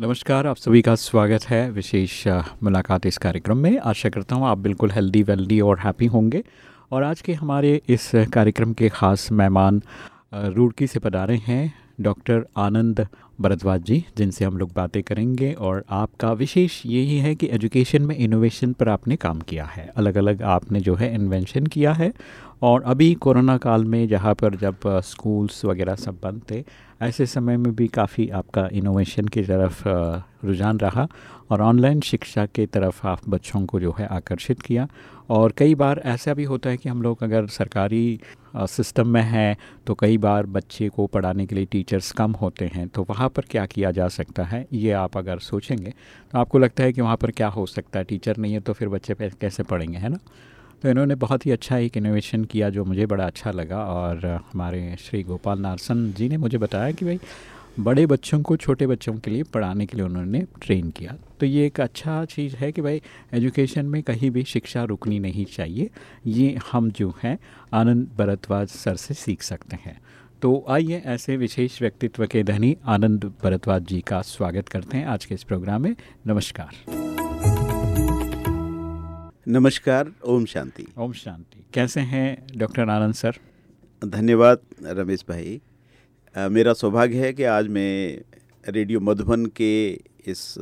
नमस्कार, आप सभी का स्वागत है विशेष मुलाकात इस कार्यक्रम में। आशा करता हूँ आप बिल्कुल हेल्दी वेल्दी और हैप्पी होंगे। और आज के हमारे इस कार्यक्रम के ख़ास मेहमान रुड़की से पधारे हैं डॉक्टर आनंद भरद्वाज जी, जिनसे हम लोग बातें करेंगे। और आपका विशेष यही है कि एजुकेशन में इनोवेशन पर आपने काम किया है। अलग अलग आपने जो है इन्वेंशन किया है। और अभी कोरोना काल में जहाँ पर जब स्कूल्स वगैरह सब बंद थे ऐसे समय में भी काफ़ी आपका इनोवेशन की तरफ़ रुझान रहा और ऑनलाइन शिक्षा के तरफ़ आप बच्चों को जो है आकर्षित किया। और कई बार ऐसा भी होता है कि हम लोग अगर सरकारी सिस्टम में हैं तो कई बार बच्चे को पढ़ाने के लिए टीचर्स कम होते हैं। तो वहाँ पर क्या किया जा सकता है, ये आप अगर सोचेंगे तो आपको लगता है कि वहाँ पर क्या हो सकता है? टीचर नहीं है तो फिर बच्चे कैसे पढ़ेंगे, है ना? तो इन्होंने बहुत ही अच्छा एक इनोवेशन किया जो मुझे बड़ा अच्छा लगा और हमारे श्री गोपाल नारसन जी ने मुझे बताया कि भाई, बड़े बच्चों को छोटे बच्चों के लिए पढ़ाने के लिए उन्होंने ट्रेन किया। तो ये एक अच्छा चीज़ है कि भाई एजुकेशन में कहीं भी शिक्षा रुकनी नहीं चाहिए। ये हम जो हैं, आनंद भरद्वाज सर से सीख सकते हैं। तो आइए ऐसे विशेष व्यक्तित्व के धनी आनंद भरद्वाज जी का स्वागत करते हैं आज के इस प्रोग्राम में। नमस्कार। नमस्कार ओम शांति। ओम शांति। कैसे हैं डॉक्टर आनंद सर? धन्यवाद रमेश भाई। अ, मेरा सौभाग्य है कि आज मैं रेडियो मधुबन के इस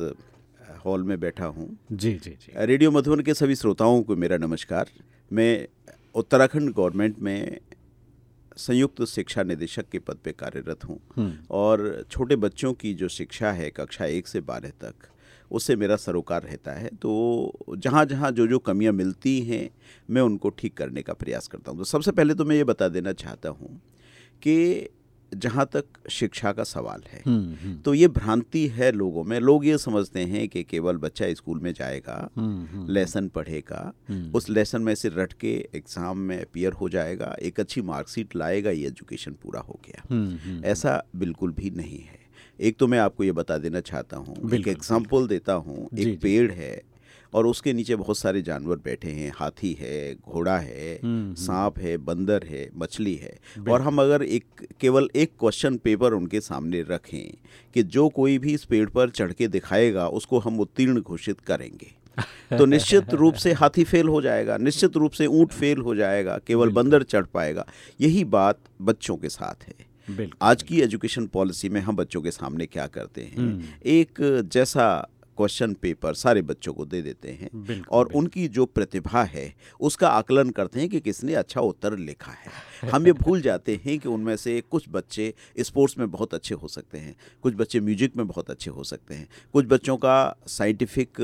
हॉल में बैठा हूँ। जी जी जी। रेडियो मधुबन के सभी श्रोताओं को मेरा नमस्कार। मैं उत्तराखंड गवर्नमेंट में संयुक्त शिक्षा निदेशक के पद पे कार्यरत हूँ। हम्म, और छोटे बच्चों की जो शिक्षा है कक्षा एक से बारह तक उससे मेरा सरोकार रहता है। तो जहाँ जहाँ जो जो कमियाँ मिलती हैं मैं उनको ठीक करने का प्रयास करता हूँ। तो सबसे पहले तो मैं ये बता देना चाहता हूँ कि जहाँ तक शिक्षा का सवाल है हम्म, हम्म, तो ये भ्रांति है लोगों में। लोग ये समझते हैं कि केवल बच्चा स्कूल में जाएगा हम्म, लेसन पढ़ेगा उस लेसन में से रट के एग्ज़ाम में अपियर हो जाएगा एक अच्छी मार्कशीट लाएगा ये एजुकेशन पूरा हो गया। ऐसा बिल्कुल भी नहीं है। एक तो मैं आपको ये बता देना चाहता हूँ एक एग्ज़ाम्पल देता हूँ। एक पेड़ है और उसके नीचे बहुत सारे जानवर बैठे हैं हाथी है घोड़ा है हम्म, सांप है बंदर है मछली है। और हम अगर एक केवल एक क्वेश्चन पेपर उनके सामने रखें कि जो कोई भी इस पेड़ पर चढ़ के दिखाएगा उसको हम उत्तीर्ण घोषित करेंगे। तो निश्चित रूप से हाथी फेल हो जाएगा निश्चित रूप से ऊँट फेल हो जाएगा केवल बंदर चढ़ पाएगा। यही बात बच्चों के साथ है। आज की एजुकेशन पॉलिसी में हम बच्चों के सामने क्या करते हैं हम्म। एक जैसा क्वेश्चन पेपर सारे बच्चों को दे देते हैं। बिल्कुल, और बिल्कुल। उनकी जो प्रतिभा है उसका आकलन करते हैं कि किसने अच्छा उत्तर लिखा है। हम ये भूल जाते हैं कि उनमें से कुछ बच्चे स्पोर्ट्स में बहुत अच्छे हो सकते हैं कुछ बच्चे म्यूज़िक में बहुत अच्छे हो सकते हैं कुछ बच्चों का साइंटिफिक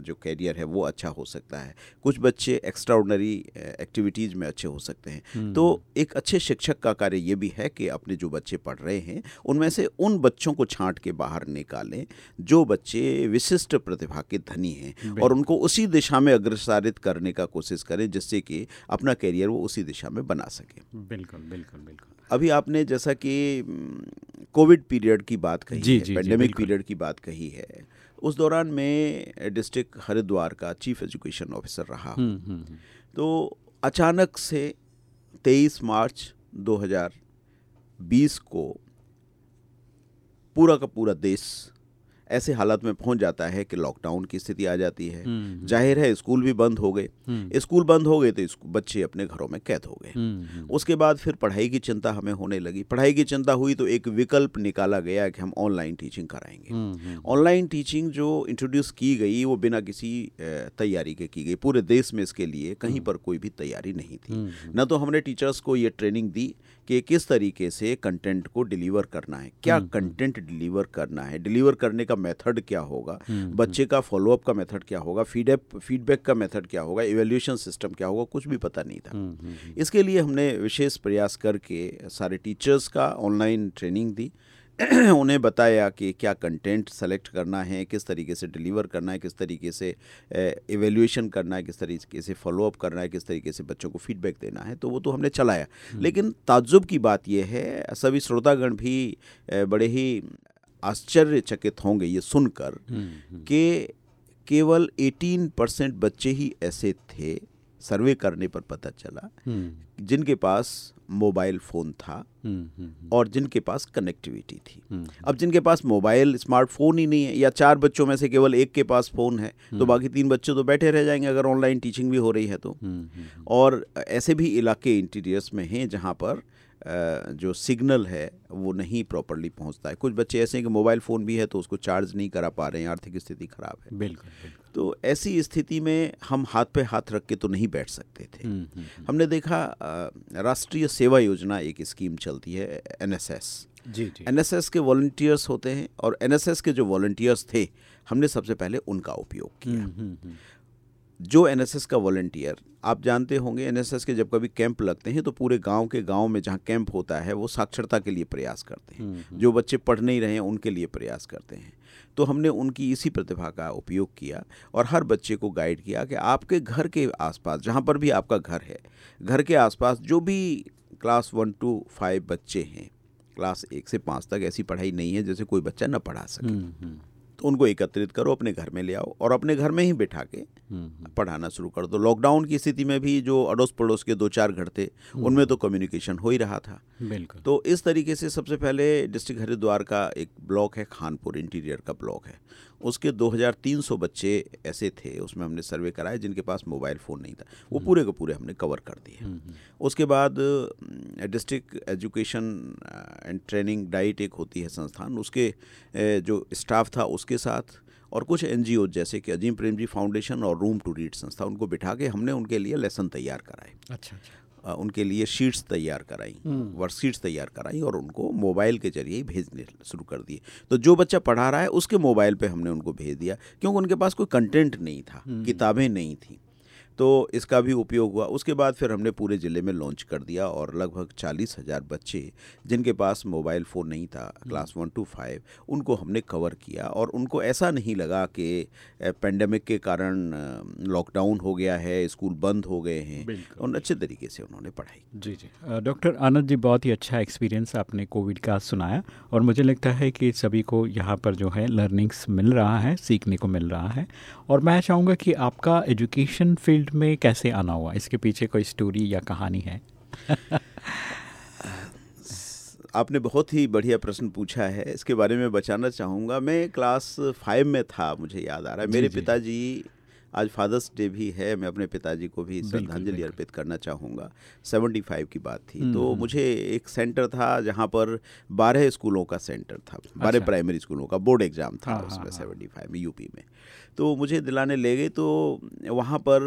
जो कैरियर है वो अच्छा हो सकता है कुछ बच्चे एक्स्ट्राऑर्डनरी एक्टिविटीज़ में अच्छे हो सकते हैं। तो एक अच्छे शिक्षक का कार्य ये भी है कि अपने जो बच्चे पढ़ रहे हैं उनमें से उन बच्चों को छांट के बाहर निकालें जो बच्चे विशिष्ट प्रतिभा के धनी हैं और उनको उसी दिशा में अग्रसारित करने का कोशिश करें जिससे कि अपना कैरियर वो उसी दिशा में बना सके। बिल्कुल बिल्कुल बिल्कुल। अभी आपने जैसा कि कोविड पीरियड की बात कही जी, है पेंडेमिक पीरियड की बात कही है उस दौरान मैं डिस्ट्रिक्ट हरिद्वार का चीफ एजुकेशन ऑफिसर रहा हूँ। हम्म, हम्म, हम्म, तो अचानक से 23 मार्च 2020 को पूरा का पूरा देश ऐसे हालात में पहुँच जाता है कि लॉकडाउन की स्थिति आ जाती है। हम्म, ज़ाहिर है स्कूल भी बंद हो गए। हम्म, स्कूल बंद हो गए तो बच्चे अपने घरों में कैद हो गए। हम्म, हम्म, उसके बाद फिर पढ़ाई की चिंता हमें होने लगी। पढ़ाई की चिंता हुई तो एक विकल्प निकाला गया कि हम ऑनलाइन टीचिंग कराएँगे। हम्म, हम्म, ऑनलाइन टीचिंग जो इंट्रोड्यूस की गई वो बिना किसी तैयारी के की गई। पूरे देश में इसके लिए कहीं पर कोई भी तैयारी नहीं थी। हम्म, न तो हमने टीचर्स को ये ट्रेनिंग दी कि किस तरीके से कंटेंट को डिलीवर करना है? क्या कंटेंट डिलीवर करना है? डिलीवर करने का मेथड क्या होगा? बच्चे का फॉलोअप का मेथड क्या होगा? फीडअप फीडबैक का मेथड क्या होगा? इवेल्यूशन सिस्टम क्या होगा? कुछ भी पता नहीं था। हम्म, हम्म, इसके लिए हमने विशेष प्रयास करके सारे टीचर्स का ऑनलाइन ट्रेनिंग दी। उन्हें बताया कि क्या कंटेंट सेलेक्ट करना है किस तरीके से डिलीवर करना है किस तरीके से एवेल्यूएशन करना है किस तरीके से फॉलोअप करना है किस तरीके से बच्चों को फीडबैक देना है तो वो तो हमने चलाया हम्म। लेकिन ताज्जुब की बात यह है सभी श्रोतागण भी बड़े ही आश्चर्यचकित होंगे ये सुनकर हम्म, हम्म। कि केवल 18 परसेंट बच्चे ही ऐसे थे सर्वे करने पर पता चला जिनके पास मोबाइल फ़ोन था हम्म, हम्म, हम्म। और जिनके पास कनेक्टिविटी थी। अब जिनके पास मोबाइल स्मार्टफ़ोन ही नहीं है या चार बच्चों में से केवल एक के पास फ़ोन है तो बाकी तीन बच्चे तो बैठे रह जाएँगे अगर ऑनलाइन टीचिंग भी हो रही है तो। और ऐसे भी इलाके इंटीरियर्स में हैं जहाँ पर जो सिग्नल है वो नहीं प्रॉपरली पहुँचता है। कुछ बच्चे ऐसे हैं कि मोबाइल फ़ोन भी है तो उसको चार्ज नहीं करा पा रहे हैं आर्थिक स्थिति ख़राब है। बिल्कुल, बिल्कुल। तो ऐसी स्थिति में हम हाथ पे हाथ रख के तो नहीं बैठ सकते थे। हम्म, हम्म, हम्म। हमने देखा राष्ट्रीय सेवा योजना एक स्कीम चलती है एनएसएस जी जी। एनएसएस के वॉल्टियर्स होते हैं और एनएसएस के जो वॉल्टियर्स थे हमने सबसे पहले उनका उपयोग किया। जो एनएसएस का वॉल्टियर आप जानते होंगे एनएसएस के जब कभी कैंप लगते हैं तो पूरे गाँव के गाँव में जहाँ कैंप होता है वो साक्षरता के लिए प्रयास करते हैं। जो बच्चे पढ़ नहीं रहे हैं उनके लिए प्रयास करते हैं। तो हमने उनकी इसी प्रतिभा का उपयोग किया और हर बच्चे को गाइड किया कि आपके घर के आसपास जहाँ पर भी आपका घर है घर के आसपास जो भी क्लास वन टू फाइव बच्चे हैं क्लास एक से पाँच तक ऐसी पढ़ाई नहीं है जैसे कोई बच्चा न पढ़ा सके। हम्म, हम्म। तो उनको एकत्रित करो अपने घर में ले आओ और अपने घर में ही बैठा के हम्म, पढ़ाना शुरू कर दो। लॉकडाउन की स्थिति में भी जो अड़ोस पड़ोस के दो चार घर थे उनमें तो कम्युनिकेशन हो ही रहा था। बिल्कुल। तो इस तरीके से सबसे पहले डिस्ट्रिक्ट हरिद्वार का एक ब्लॉक है खानपुर इंटीरियर का ब्लॉक है। उसके 2300 बच्चे ऐसे थे उसमें हमने सर्वे कराए जिनके पास मोबाइल फ़ोन नहीं था। वो पूरे के पूरे हमने कवर कर दिए। हम्म, हम्म। उसके बाद district education and training DIET एक होती है संस्थान उसके जो स्टाफ था उसके साथ और कुछ एनजीओ जैसे कि अजीम प्रेम जी फाउंडेशन और रूम टू रीड संस्था उनको बिठा के हमने उनके लिए लेसन तैयार कराए। अच्छा अच्छा। उनके लिए शीट्स तैयार कराई वर्कशीट्स हम्म। तैयार कराई और उनको मोबाइल के ज़रिए ही भेजने शुरू कर दिए तो जो बच्चा पढ़ा रहा है उसके मोबाइल पे हमने उनको भेज दिया क्योंकि उनके पास कोई कंटेंट नहीं था हम्म। किताबें नहीं थी तो इसका भी उपयोग हुआ। उसके बाद फिर हमने पूरे ज़िले में लॉन्च कर दिया और लगभग चालीस हज़ार बच्चे जिनके पास मोबाइल फ़ोन नहीं था क्लास वन टू फाइव उनको हमने कवर किया और उनको ऐसा नहीं लगा कि पेंडेमिक के कारण लॉकडाउन हो गया है स्कूल बंद हो गए हैं। और अच्छे तरीके से उन्होंने पढ़ाई जी जी। डॉक्टर आनंद जी बहुत ही अच्छा एक्सपीरियंस आपने कोविड का सुनाया और मुझे लगता है कि सभी को यहाँ पर जो है लर्निंग्स मिल रहा है सीखने को मिल रहा है और मैं चाहूँगा कि आपका एजुकेशन फ़ील्ड फ़ील्ड में कैसे आना हुआ? इसके पीछे कोई स्टोरी या कहानी है? आपने बहुत ही बढ़िया प्रश्न पूछा है। इसके बारे में बचाना चाहूँगा। मैं क्लास फाइव में था मुझे याद आ रहा है। मेरे पिताजी आज फादर्स डे भी है। मैं अपने पिताजी को भी श्रद्धांजलि अर्पित करना चाहूँगा। सेवेंटी फाइव की बात थी। तो हम्म। मुझे एक सेंटर था जहाँ पर बारह स्कूलों का सेंटर था। बारह अच्छा। प्राइमरी स्कूलों का बोर्ड एग्ज़ाम था हाँ, उसमें सेवेंटी हाँ, फाइव हाँ। में यूपी में। तो मुझे दिलाने ले गए तो वहाँ पर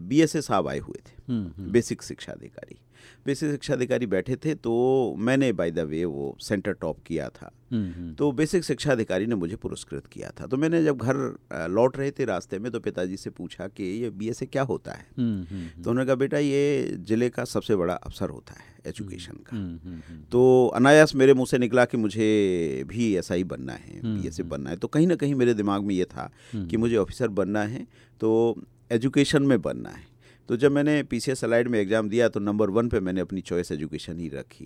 बी एस साहब आए हुए थे। हम्म, हम्म। बेसिक शिक्षा अधिकारी बेसिक शिक्षा अधिकारी बैठे थे तो मैंने बाय द वे वो सेंटर टॉप किया था। हम्म। तो बेसिक शिक्षा अधिकारी ने मुझे पुरस्कृत किया था। तो मैंने जब घर लौट रहे थे रास्ते में तो पिताजी से पूछा कि ये बीएसए क्या होता है? तो उन्होंने कहा बेटा ये ज़िले का सबसे बड़ा अफसर होता है। एजुकेशन का। हुँ, हुँ, तो अनायास मेरे मुँह से निकला कि मुझे भी ऐसा ही बनना है बी बनना है। तो कहीं ना कहीं मेरे दिमाग में ये था कि मुझे ऑफिसर बनना है तो एजुकेशन में बनना है। तो जब मैंने पी सी एस एलाइड में एग्ज़ाम दिया तो नंबर वन पे मैंने अपनी चॉइस एजुकेशन ही रखी।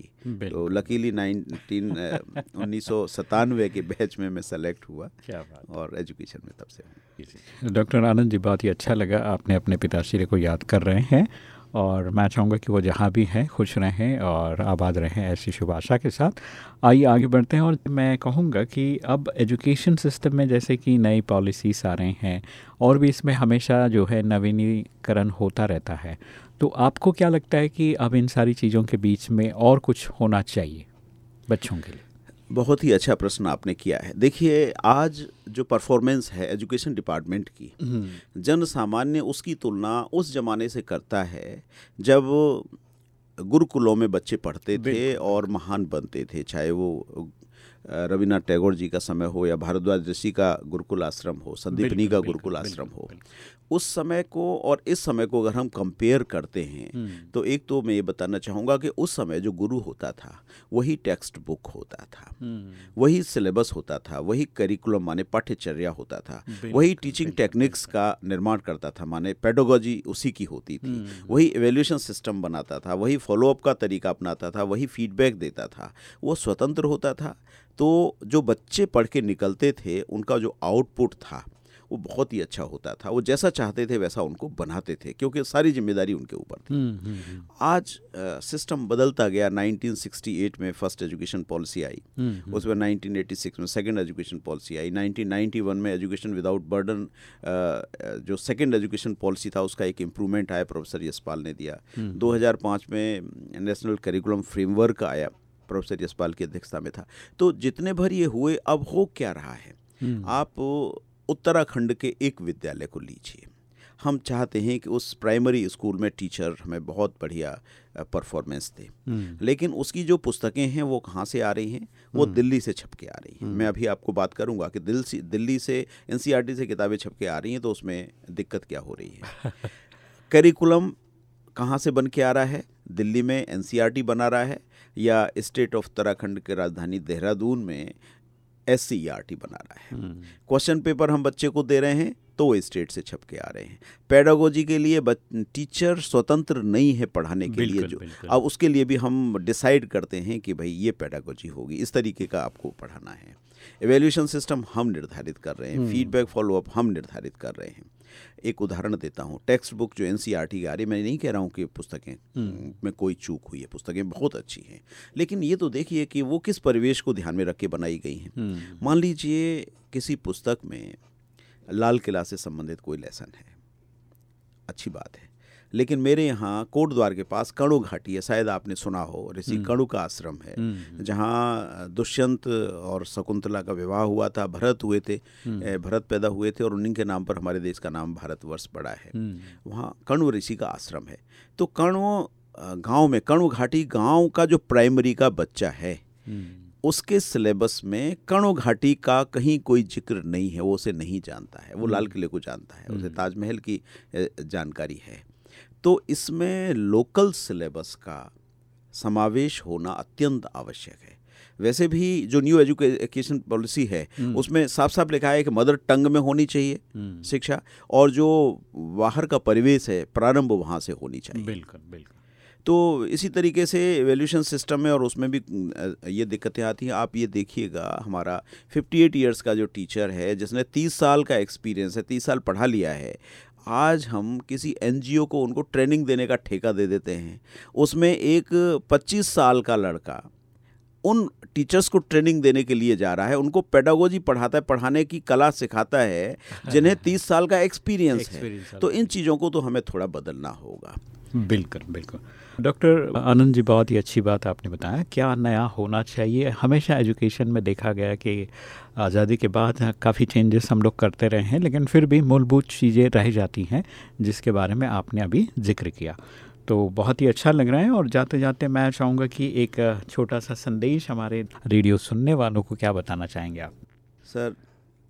तो लकीली नाइनटीन उन्नीस सौ सतानवे के बैच में मैं सेलेक्ट हुआ क्या बात। और एजुकेशन में तब से डॉक्टर आनंद जी बहुत ही अच्छा लगा। आपने अपने पिताश्री को याद कर रहे हैं। और मैं चाहूँगा कि वो जहाँ भी हैं, खुश रहें और आबाद रहें ऐसी शुभ आशा के साथ। आइए आगे बढ़ते हैं और मैं कहूँगा कि अब एजुकेशन सिस्टम में जैसे कि नई पॉलिसीज़ आ रहे हैं और भी इसमें हमेशा जो है नवीनीकरण होता रहता है तो आपको क्या लगता है कि अब इन सारी चीज़ों के बीच में और कुछ होना चाहिए बच्चों के लिए? बहुत ही अच्छा प्रश्न आपने किया है देखिए आज जो परफॉर्मेंस है एजुकेशन डिपार्टमेंट की हम्म। जन सामान्य उसकी तुलना उस जमाने से करता है जब गुरुकुलों में बच्चे पढ़ते थे और महान बनते थे चाहे वो रविनाथ टैगोर जी का समय हो या भारद्वाज ऋषि का गुरुकुल आश्रम हो संदीपनी का गुरुकुल आश्रम हो उस समय को और इस समय को अगर हम कंपेयर करते हैं हम्म। तो एक तो मैं ये बताना चाहूँगा कि उस समय जो गुरु होता था वही टेक्स्ट बुक होता था हम्म। वही सिलेबस होता था वही करिकुलम माने पाठ्यचर्या होता था वही टीचिंग टेक्निक्स का निर्माण करता था माने पेडोलॉजी उसी की होती थी वही एवेल्यूशन सिस्टम बनाता था वही फॉलोअप का तरीका अपनाता था वही फीडबैक देता था वो स्वतंत्र होता था तो जो बच्चे पढ़ के निकलते थे उनका जो आउटपुट था वो बहुत ही अच्छा होता था। वो जैसा चाहते थे वैसा उनको बनाते थे क्योंकि सारी ज़िम्मेदारी उनके ऊपर थी। हम्म, हम्म, हम्म, आज सिस्टम बदलता गया। 1968 में फ़र्स्ट एजुकेशन पॉलिसी आई। उसमें 1986 में सेकंड एजुकेशन पॉलिसी आई। 1991 में एजुकेशन विदाउट बर्डन जो सेकंड एजुकेशन पॉलिसी था उसका एक इम्प्रूवमेंट आया प्रोफेसर यशपाल ने दिया। 2005 में नेशनल करिकुलम फ्रेमवर्क आया। प्रोफेसर यशपाल की अध्यक्षता में था। तो जितने भर ये हुए अब हो क्या रहा है? हम्म। आप उत्तराखंड के एक विद्यालय को लीजिए। हम चाहते हैं कि उस प्राइमरी स्कूल में टीचर हमें बहुत बढ़िया परफॉर्मेंस दे। हम्म, लेकिन उसकी जो पुस्तकें हैं वो कहाँ से आ रही हैं? वो दिल्ली से छप के आ रही हैं। मैं अभी आपको बात करूँगा कि दिल से दिल्ली से एनसीईआरटी से किताबें छप के आ रही हैं तो उसमें दिक्कत क्या हो रही है? करिकुलम कहाँ से बन के आ रहा है? दिल्ली में एनसीईआरटी बना रहा है या स्टेट ऑफ़ उत्तराखंड के राजधानी देहरादून में एस बना रहा है। हम्म, क्वेश्चन पेपर हम बच्चे को दे रहे हैं तो वो स्टेट से छप के आ रहे हैं। पेडागोजी के लिए टीचर स्वतंत्र नहीं है पढ़ाने के लिए जो। अब उसके लिए भी हम डिसाइड करते हैं कि भाई ये पेडागोजी होगी इस तरीके का आपको पढ़ाना है। एवेल्यूशन सिस्टम हम निर्धारित कर रहे हैं फीडबैक फॉलोअप हम निर्धारित कर रहे हैं। एक उदाहरण देता हूँ। टेक्स्ट बुक जो एन की आ रही मैं नहीं कह रहा हूँ कि पुस्तकें में कोई चूक हुई है पुस्तकें बहुत अच्छी हैं। लेकिन ये तो देखिए कि वो किस परिवेश को ध्यान में रख के बनाई गई हैं। हम्म, मान लीजिए किसी पुस्तक में लाल किला से संबंधित कोई लेसन है। अच्छी बात है। लेकिन मेरे यहाँ कोट द्वार के पास कणु घाटी है शायद आपने सुना हो ऋषि कणु का आश्रम है हम्म, जहाँ दुष्यंत और शकुंतला का विवाह हुआ था भरत हुए थे भरत पैदा हुए थे और उन्हीं के नाम पर हमारे देश का नाम भारतवर्ष पड़ा है। हम्म, वहाँ कणु ऋषि का आश्रम है। तो कणु गाँव में कण्व घाटी गाँव का जो प्राइमरी का बच्चा है हम्म, उसके सिलेबस में कणो घाटी का कहीं कोई ज़िक्र नहीं है वो उसे नहीं जानता है वो लाल किले को जानता है उसे ताजमहल की जानकारी है। तो इसमें लोकल सिलेबस का समावेश होना अत्यंत आवश्यक है। वैसे भी जो न्यू एजुकेशन पॉलिसी है उसमें साफ़ साफ़ लिखा है कि मदर टंग में होनी चाहिए हम्म, शिक्षा और जो बाहर का परिवेश है प्रारंभ वहाँ से होनी चाहिए। बिल्कुल बिल्कुल। तो इसी तरीके से एवेल्यूशन सिस्टम में और उसमें भी ये दिक्कतें आती हैं। आप ये देखिएगा हमारा 58 इयर्स का जो टीचर है जिसने 30 साल का एक्सपीरियंस है 30 साल पढ़ा लिया है आज हम किसी एनजीओ को उनको ट्रेनिंग देने का ठेका दे देते हैं। उसमें एक 25 साल का लड़का उन टीचर्स को ट्रेनिंग देने के लिए जा रहा है। उनको पेडागोजी पढ़ाता है पढ़ाने की कला सिखाता है जिन्हें 30 साल का एक्सपीरियंस है। है। तो इन चीज़ों को तो हमें थोड़ा बदलना होगा। बिल्कुल बिल्कुल। डॉक्टर, आनंद जी, बहुत ही अच्छी बात आपने बताया। क्या नया होना चाहिए? हमेशा एजुकेशन में देखा गया कि आज़ादी के बाद काफ़ी चेंजेस हम लोग करते रहे हैं, लेकिन फिर भी मूलभूत चीज़ें रह जाती हैं, जिसके बारे में आपने अभी ज़िक्र किया। तो बहुत ही अच्छा लग रहा है और जाते जाते मैं चाहूँगा कि एक छोटा सा संदेश हमारे रेडियो सुनने वालों को क्या बताना चाहेंगे आप? सर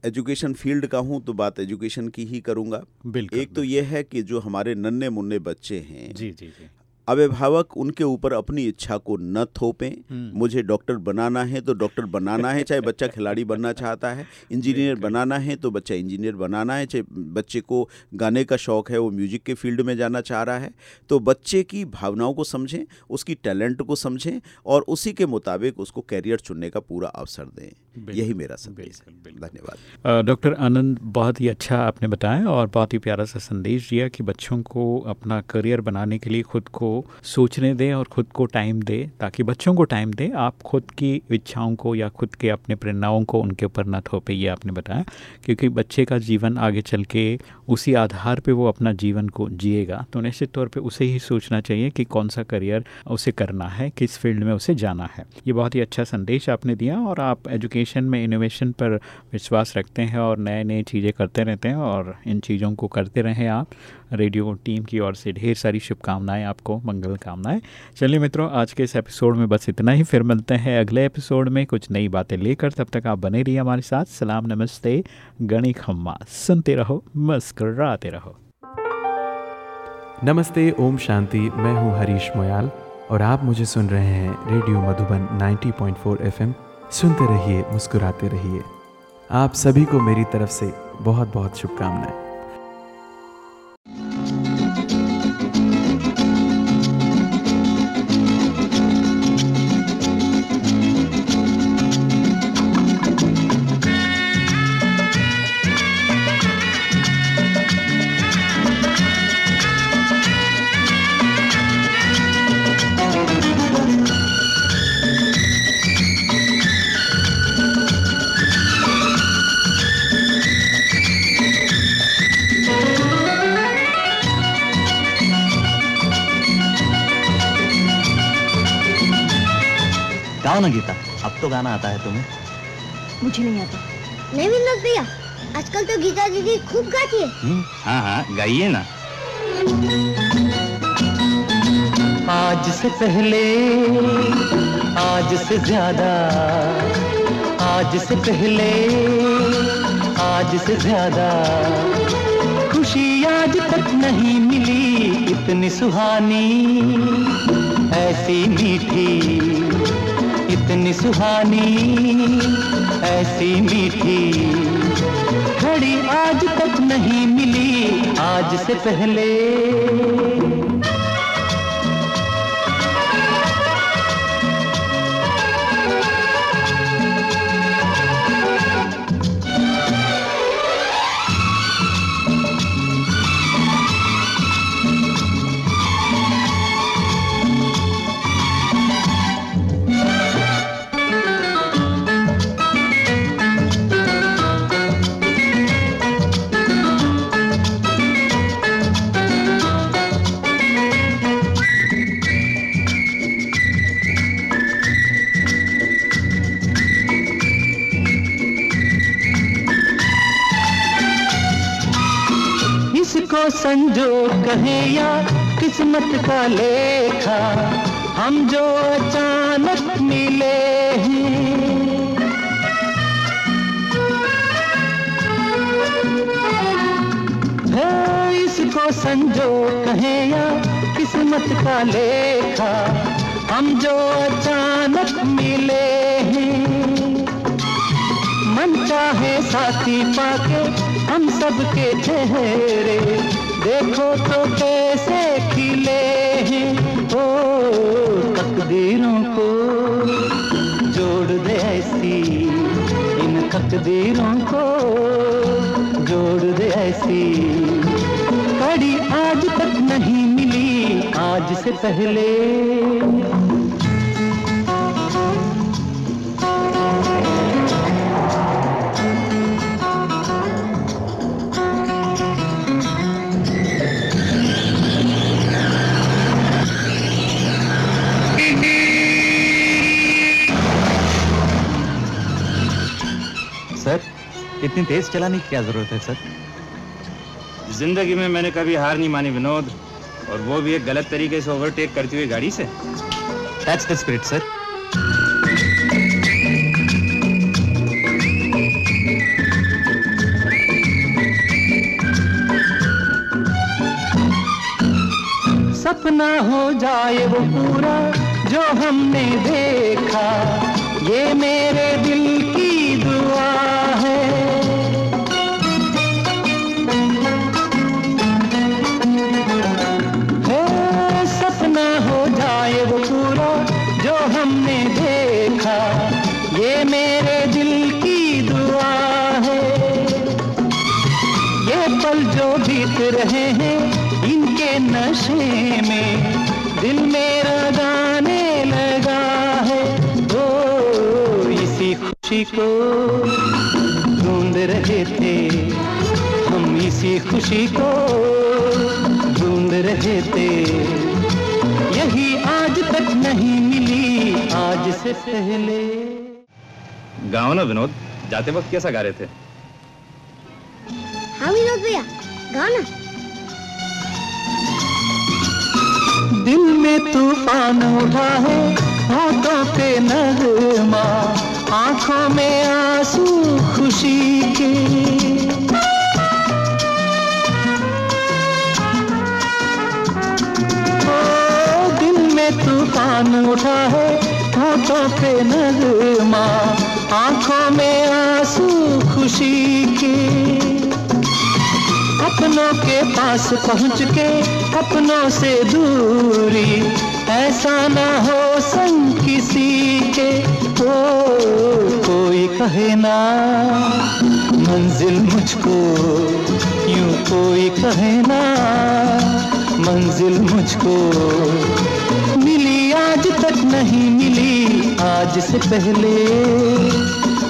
एजुकेशन फ़ील्ड का हूँ तो बात एजुकेशन की ही करूँगा। बिल्कुल एक तो ये है कि जो हमारे नन्हे मुन्ने बच्चे हैं जी जी जी। अभिभावक उनके ऊपर अपनी इच्छा को न थोपें। हम्म। मुझे डॉक्टर बनाना है तो डॉक्टर बनाना है चाहे बच्चा खिलाड़ी बनना चाहता है इंजीनियर बनाना है तो बच्चा इंजीनियर बनाना है चाहे बच्चे को गाने का शौक है वो म्यूज़िक के फ़ील्ड में जाना चाह रहा है। तो बच्चे की भावनाओं को समझें उसकी टैलेंट को समझें और उसी के मुताबिक उसको कैरियर चुनने का पूरा अवसर दें। यही मेरा संदेश है। धन्यवाद। डॉक्टर आनंद बहुत ही अच्छा आपने बताया और बहुत ही प्यारा सा संदेश दिया कि बच्चों को अपना करियर बनाने के लिए खुद को सोचने दें और खुद को टाइम दें, ताकि बच्चों को टाइम दें। आप खुद की इच्छाओं को या खुद के अपने प्रेरणाओं को उनके ऊपर न थोपे, ये आपने बताया। क्योंकि बच्चे का जीवन आगे चल के उसी आधार पे वो अपना जीवन को जिएगा। तो निश्चित तौर पे उसे ही सोचना चाहिए कि कौन सा करियर उसे करना है, किस फ़ील्ड में उसे जाना है। ये बहुत ही अच्छा संदेश आपने दिया और आप एजुकेशन में इनोवेशन पर विश्वास रखते हैं और नए नए चीज़ें करते रहते हैं और इन चीज़ों को करते रहें आप। रेडियो टीम की ओर से ढेर सारी शुभकामनाएँ, आपको मंगल कामनाएँ। चलिए मित्रों, आज के इस एपिसोड में बस इतना ही, फिर मिलते हैं अगले एपिसोड में कुछ नई बातें लेकर। तब तक आप बने रहिए हमारे साथ। सलाम, नमस्ते गणी खम्मा। सुनते रहो, मुस्कराते रहो। नमस्ते, ओम शांति। मैं हूँ हरीश मोयाल और आप मुझे सुन रहे हैं रेडियो मधुबन 90.4 एफएम। सुनते रहिए, मुस्कुराते रहिए। आप सभी को मेरी तरफ़ से बहुत बहुत शुभकामनाएँ। गाना आता है तुम्हें? मुझे नहीं आता। नहीं विनोद भैया आजकल तो गीता दीदी खूब गाती है। हम्म, हाँ हाँ गाइए ना। आज से पहले आज से ज़्यादा आज से पहले आज से ज़्यादा खुशी आज तक नहीं मिली इतनी सुहानी ऐसी मीठी इतनी सुहानी ऐसी मीठी। घड़ी आज तक नहीं मिली आज से पहले। इसको संजो कहे या किस्मत का लेखा, हम जो अचानक मिले हैं। इसको संजो कहे या किस्मत का लेखा, हम जो अचानक मिले मन चाहे साथी पाके हम सबके चेहरे। देखो तो कैसे खिले हैं। ओ, तकदीरों को जोड़ दे ऐसी। इन तकदीरों को जोड़ दे ऐसी। कड़ी आज तक नहीं मिली आज से पहले। इतनी तेज चलाने की क्या ज़रूरत है सर? ज़िंदगी में मैंने कभी हार नहीं मानी विनोद। और वो भी एक गलत तरीके से ओवरटेक करती हुई गाड़ी से। दैट्स द स्पिरिट सर सपना हो जाए वो पूरा जो हमने देखा ये मेरे दिल की दुआ। मेरे दिल की दुआ है। ये पल जो बीत रहे हैं, इनके नशे में दिल मेरा गाने लगा है। ओ, इसी खुशी को ढूंढ रहे थे, हम इसी खुशी को ढूंढ रहे थे। यही आज तक नहीं मिली, आज से पहले गाँव ना विनोद जाते वक्त कैसा गा रहे थे? हाँ विनोद भैया गाओ ना। दिल में तूफ़ान उठा है हाथों पे नगमा आँखों में आँसू खुशी के। ओ दिल में तूफ़ान उठा है होठों पे नगमा, आँखों में आँसू खुशी के। अपनों के पास पहुँच के, अपनों से दूरी, ऐसा ना हो संग किसी के। ओ, कोई कहे ना, मंजिल मुझको, यूँ कोई कहे ना, मंजिल मुझको। आज तक नहीं मिली। आज से पहले,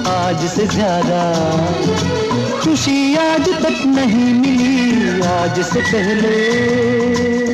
आज से ज़्यादा। खुशी आज तक नहीं मिली। आज से पहले।